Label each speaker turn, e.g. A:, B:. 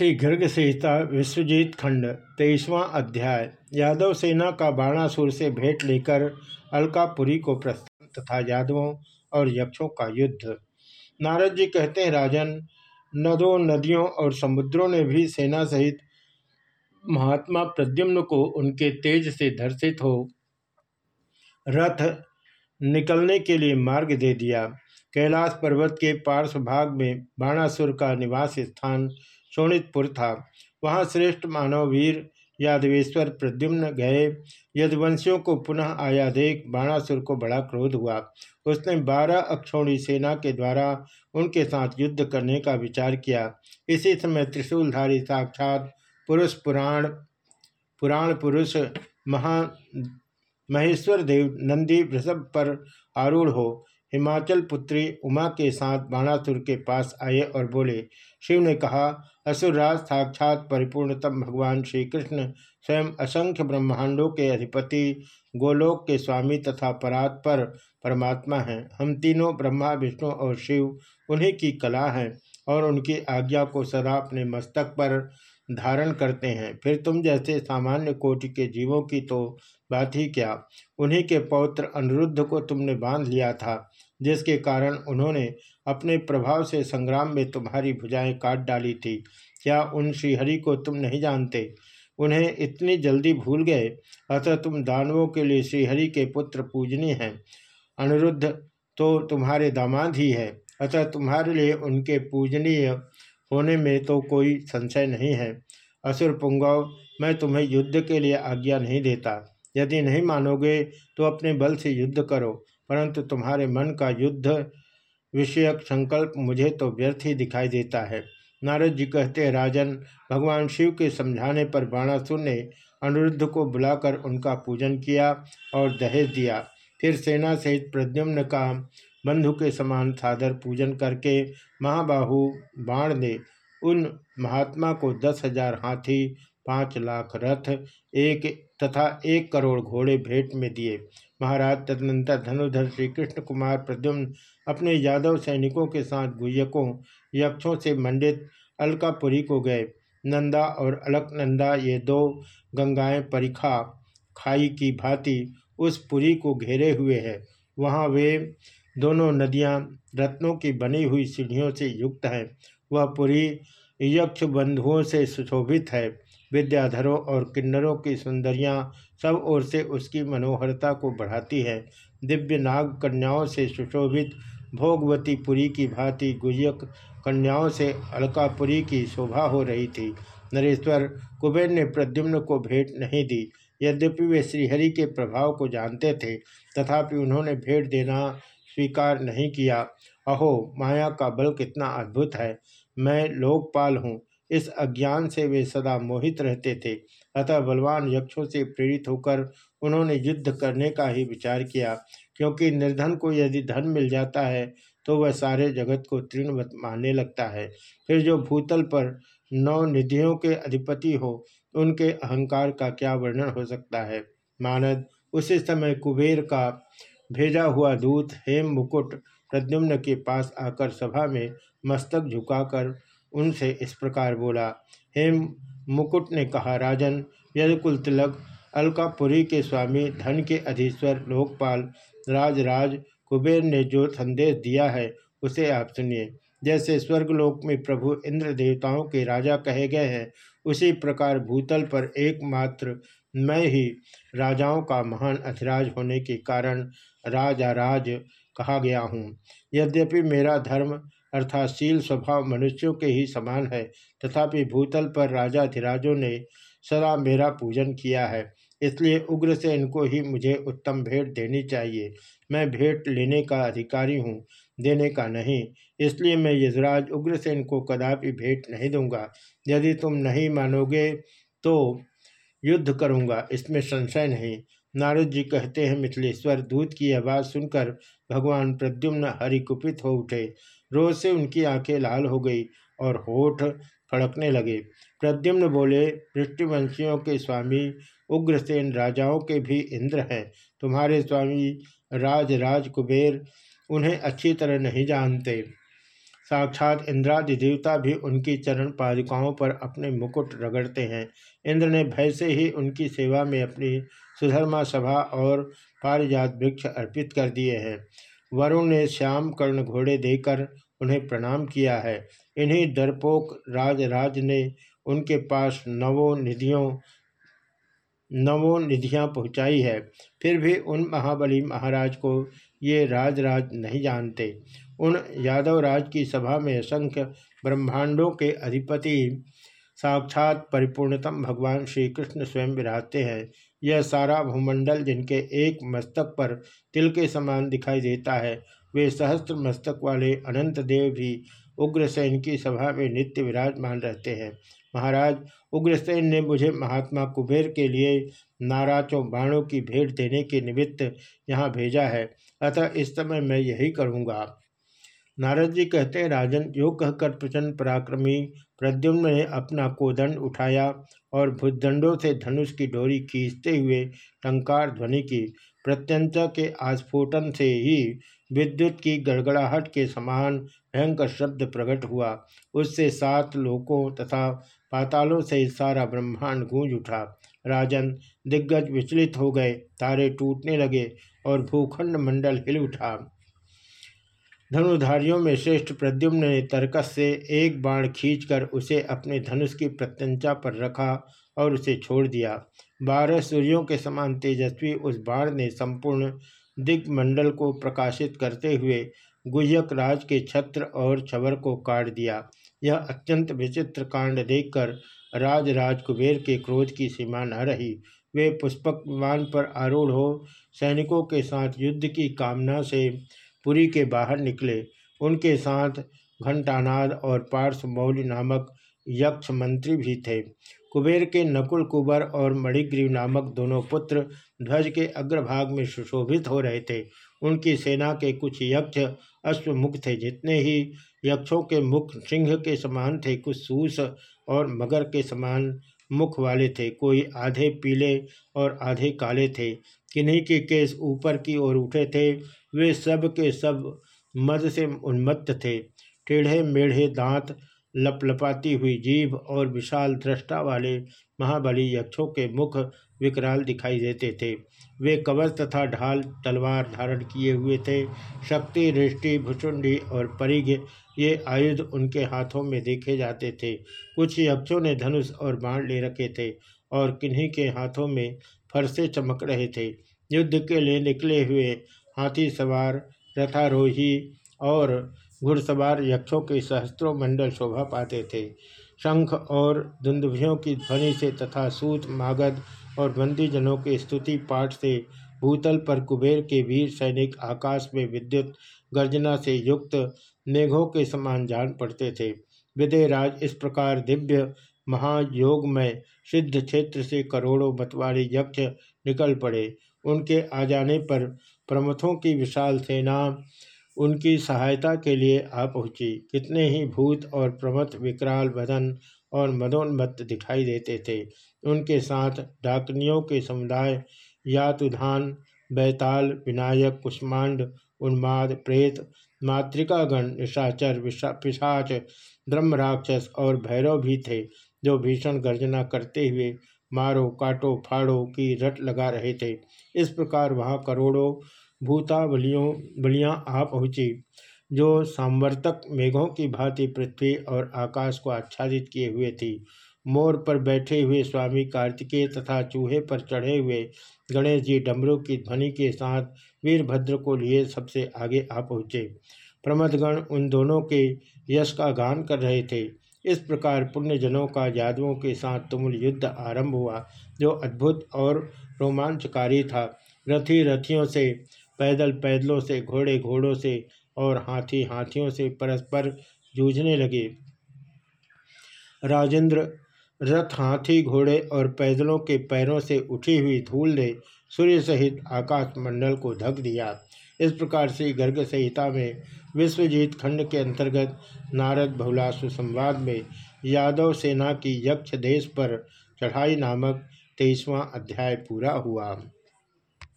A: श्री गर्ग संहिता, विश्वजीत खंड, तेईसवां अध्याय, यादव सेना का बाणासुर से भेंट लेकर अलकापुरी को प्रस्थान तथा यादवों और यक्षों का युद्ध। नारद जी कहते हैं, राजन, नदों, नदियों और समुद्रों ने भी सेना सहित महात्मा प्रद्युम्न को उनके तेज से धर्षित हो, रथ निकलने के लिए मार्ग दे दिया। कैलाश पर्वत के पार्श्व भाग में बाणासुर का निवास स्थान शोणितपुर था। वहाँ श्रेष्ठ मानव वीर यादवेश्वर प्रद्युम्न गए। यदवंशियों को पुनः आया देख बाणासुर को बड़ा क्रोध हुआ। उसने बारह अक्षौणी सेना के द्वारा उनके साथ युद्ध करने का विचार किया। इसी समय त्रिशूलधारी साक्षात पुरुष पुराण पुराण पुरुष महा महेश्वर देव नंदी वृषभ पर आरूढ़ हो। हिमाचल पुत्री उमा के साथ बाणासुर के पास आए और बोले, शिव ने कहा, असुरराज साक्षात परिपूर्णतम भगवान श्री कृष्ण स्वयं असंख्य ब्रह्मांडों के अधिपति, गोलोक के स्वामी तथा परात पर परमात्मा हैं। हम तीनों ब्रह्मा, विष्णु और शिव, उन्हीं की कला हैं और उनकी आज्ञा को सदा अपने मस्तक पर धारण करते हैं। फिर तुम जैसे सामान्य कोटि के जीवों की तो बात ही क्या? उन्हीं के पौत्र अनिरुद्ध को तुमने बाँध लिया था, जिसके कारण उन्होंने अपने प्रभाव से संग्राम में तुम्हारी भुजाएँ काट डाली थी। क्या उन श्रीहरि को तुम नहीं जानते? उन्हें इतनी जल्दी भूल गए? अतः तुम दानवों के लिए श्रीहरि के पुत्र पूजनीय हैं। अनिरुद्ध तो तुम्हारे दामाद ही है। अतः तुम्हारे लिए उनके पूजनीय होने में तो कोई संशय नहीं है। असुर पुंगव, मैं तुम्हें युद्ध के लिए आज्ञा नहीं देता। यदि नहीं मानोगे तो अपने बल से युद्ध करो, परंतु तुम्हारे मन का युद्ध विषयक संकल्प मुझे तो व्यर्थ ही दिखाई देता है। नारद जी कहते हैं राजन, भगवान शिव के समझाने पर बाणासुर ने अनिरुद्ध को बुलाकर उनका पूजन किया और दहेज दिया। फिर सेना सहित प्रद्युम्न का बंधु के समान सादर पूजन करके महाबाहु बाण ने उन महात्मा को दस हज़ार हाथी, पाँच लाख रथ, एक तथा एक करोड़ घोड़े भेंट में दिए। महाराज तदनंतर धनुधर श्री कृष्ण कुमार प्रद्युम्न अपने यादव सैनिकों के साथ गुयकों यक्षों से मंडित अलकापुरी को गए। नंदा और अलकनंदा ये दो गंगाएँ परिखा खाई की भांति उस पुरी को घेरे हुए है। वहाँ वे दोनों नदियाँ रत्नों की बनी हुई सीढ़ियों से युक्त हैं। वह पुरी यक्ष बंधुओं से सुशोभित है। विद्याधरों और किन्नरों की सुंदरियाँ सब ओर से उसकी मनोहरता को बढ़ाती है। दिव्य नाग कन्याओं से सुशोभित, भोगवती पुरी की भांति गुजक कन्याओं से अलकापुरी की शोभा हो रही थी। नरेश्वर कुबेर ने प्रद्युम्न को भेंट नहीं दी। यद्यपि वे श्रीहरि के प्रभाव को जानते थे, तथापि उन्होंने भेंट देना स्वीकार नहीं किया। अहो, माया का बल कितना अद्भुत है। मैं लोकपाल हूँ। इस अज्ञान से वे सदा मोहित रहते थे। अतः बलवान यक्षों से प्रेरित होकर उन्होंने युद्ध करने का ही विचार किया। क्योंकि निर्धन को यदि धन मिल जाता है तो वह सारे जगत को तृणवत मानने लगता है। फिर जो भूतल पर नौ निधियों के अधिपति हो, उनके अहंकार का क्या वर्णन हो सकता है? मानद, उसी समय कुबेर का भेजा हुआ दूत हेम मुकुट प्रद्युम्न के पास आकर सभा में मस्तक झुकाकर उनसे इस प्रकार बोला, हेम मुकुट ने कहा, राजन यदकुल तिलक अलकापुरी के स्वामी धन के अधीश्वर लोकपाल राजराज कुबेर ने जो संदेश दिया है, उसे आप सुनिए। जैसे स्वर्गलोक में प्रभु इंद्र देवताओं के राजा कहे गए हैं, उसी प्रकार भूतल पर एकमात्र मैं ही राजाओं का महान अधिराज होने के कारण राजा राज कहा गया हूँ। यद्यपि मेरा धर्म अर्थात शील स्वभाव मनुष्यों के ही समान है, तथापि भूतल पर राजा राजाधिराजों ने सदा मेरा पूजन किया है, इसलिए उग्र से इनको ही मुझे उत्तम भेंट देनी चाहिए। मैं भेंट लेने का अधिकारी हूँ, देने का नहीं, इसलिए मैं यजराज उग्रसेन को कदापि भेंट नहीं दूँगा। यदि तुम नहीं मानोगे तो युद्ध करूँगा, इसमें संशय नहीं। नारद जी कहते हैं, मिथिलेश्वर दूध की आवाज़ सुनकर भगवान प्रद्युम्न हरिकुपित हो उठे। रोज से उनकी आँखें लाल हो गई और होठ फड़कने लगे। प्रद्युम्न बोले पृष्ठवंशियों के स्वामी, उग्रसेन राजाओं के भी इंद्र हैं। तुम्हारे स्वामी राज राज कुबेर उन्हें अच्छी तरह नहीं जानते। साक्षात इंद्रादि देवता भी उनकी चरण पादिकाओं पर अपने मुकुट रगड़ते हैं। इंद्र ने भय से ही उनकी सेवा में अपनी सुधर्मा सभा और पारिजात वृक्ष अर्पित कर दिए हैं। वरुण ने श्याम कर्ण घोड़े देकर उन्हें प्रणाम किया है। इन्हीं डरपोक राज राज ने उनके पास नवो निधियों, नवो निधियाँ पहुँचाई है। फिर भी उन महाबली महाराज को ये राज राज नहीं जानते। उन यादव राज की सभा में असंख्य ब्रह्मांडों के अधिपति साक्षात परिपूर्णतम भगवान श्री कृष्ण स्वयं विराजते हैं। यह सारा भूमंडल जिनके एक मस्तक पर तिल के समान दिखाई देता है, वे सहस्त्र मस्तक वाले अनंत देव भी उग्रसेन की सभा में नित्य विराजमान रहते हैं। महाराज, उग्रसेन ने मुझे महात्मा कुबेर के लिए नाराचों बाणों की भेंट देने के निमित्त यहाँ भेजा है, अतः इस समय मैं यही करूँगा। नारद जी कहते हैं, राजन जो कहकर प्रचंड पराक्रमी प्रद्युम्न ने अपना कोदंड उठाया और भुजदंडों से धनुष की डोरी खींचते हुए टंकार ध्वनि की, प्रत्यंत के आस्फोटन से ही विद्युत की गड़गड़ाहट के समान भयंकर शब्द प्रकट हुआ। उससे सात लोकों तथा पातालों से सारा ब्रह्मांड गूंज उठा। राजन दिग्गज विचलित हो गए, तारे टूटने लगे और भूखंड मंडल हिल उठा। धनुधारियों में श्रेष्ठ प्रद्युम्न ने तर्कस से एक बाण खींचकर उसे अपने धनुष की प्रत्यंचा पर रखा और उसे छोड़ दिया। बारह सूर्यों के समान तेजस्वी उस बाण ने संपूर्ण दिग्मंडल को प्रकाशित करते हुए गुह्यक राज के छत्र और छवर को काट दिया। यह अत्यंत विचित्र कांड देखकर राज राज कुबेर के क्रोध की सीमा न रही। वे पुष्पक विमान पर आरूढ़ हो सैनिकों के साथ युद्ध की कामना से पुरी के बाहर निकले। उनके साथ घंटानाद और पार्श्व मौली नामक यक्ष मंत्री भी थे। कुबेर के नकुल कुबर और मणिग्रीव नामक दोनों पुत्र ध्वज के अग्रभाग में सुशोभित हो रहे थे। उनकी सेना के कुछ यक्ष अश्वमुख थे, जितने ही यक्षों के मुख सिंह के समान थे, कुछ सूस और मगर के समान मुख वाले थे। कोई आधे पीले और आधे काले थे। किन्हीं के केस ऊपर की ओर उठे थे, वे सब के सब मद से उन्मत्त थे। टेढ़े मेढ़े दांत लपलपाती हुई जीभ और विशाल दृष्टा वाले महाबली यक्षों के मुख विकराल दिखाई देते थे। वे कवच तथा ढाल, तलवार धारण किए हुए थे। शक्ति रिष्टि भुचुंडी और परिघ ये आयुध उनके हाथों में देखे जाते थे। कुछ यक्षों ने धनुष और बाण ले रखे थे और किन्हीं के हाथों में फरसे चमक रहे थे। युद्ध के लिए निकले हुए हाथी सवार, रथारोही और घुड़सवार यक्षों के सहस्त्रों मंडल शोभा पाते थे। शंख और दुंदुभियों की ध्वनि से तथा सूत, मागध और बंदीजनों के स्तुति पाठ से भूतल पर कुबेर के वीर सैनिक आकाश में विद्युत गर्जना से युक्त मेघों के समान जान पड़ते थे। विदयराज इस प्रकार दिव्य महायोग में सिद्ध क्षेत्र से करोड़ों मतवारी यक्ष निकल पड़े। उनके आ जाने पर प्रमथों की विशाल सेना उनकी सहायता के लिए आ पहुँची। कितने ही भूत और प्रमथ विकराल बदन और मदोन्मत्त दिखाई देते थे। उनके साथ डाकनियों के समुदाय यातुधान, बैताल, विनायक, कुष्मांड, उन्माद, प्रेत, मातृकागण, निशाचर पिशाच ब्रह्म राक्षस और भैरव भी थे जो भीषण गर्जना करते हुए मारो, काटो, फाड़ो की रट लगा रहे थे। इस प्रकार वहाँ करोड़ों भूतावलियों, बलियाँ आ पहुँची, जो सांवर्तक मेघों की भांति पृथ्वी और आकाश को आच्छादित किए हुए थी। मोर पर बैठे हुए स्वामी कार्तिकेय तथा चूहे पर चढ़े हुए गणेश जी डमरू की ध्वनि के साथ वीरभद्र को लिए सबसे आगे आ पहुँचे। प्रमदगण उन दोनों के यश का गान कर रहे थे। इस प्रकार पुण्यजनों का यादवों के साथ तुमुल युद्ध आरंभ हुआ, जो अद्भुत और रोमांचकारी था। रथी रथियों से पैदल पैदलों से घोड़े घोड़ों से और हाथी हाथियों से परस्पर जूझने लगे। राजेंद्र रथ हाथी घोड़े और पैदलों के पैरों से उठी हुई धूल ने सूर्य सहित आकाश मंडल को ढक दिया। इस प्रकार से गर्ग संहिता में विश्वजीत खंड के अंतर्गत नारद भवलासु संवाद में यादव सेना की यक्ष देश पर चढ़ाई नामक तेईसवां अध्याय पूरा हुआ।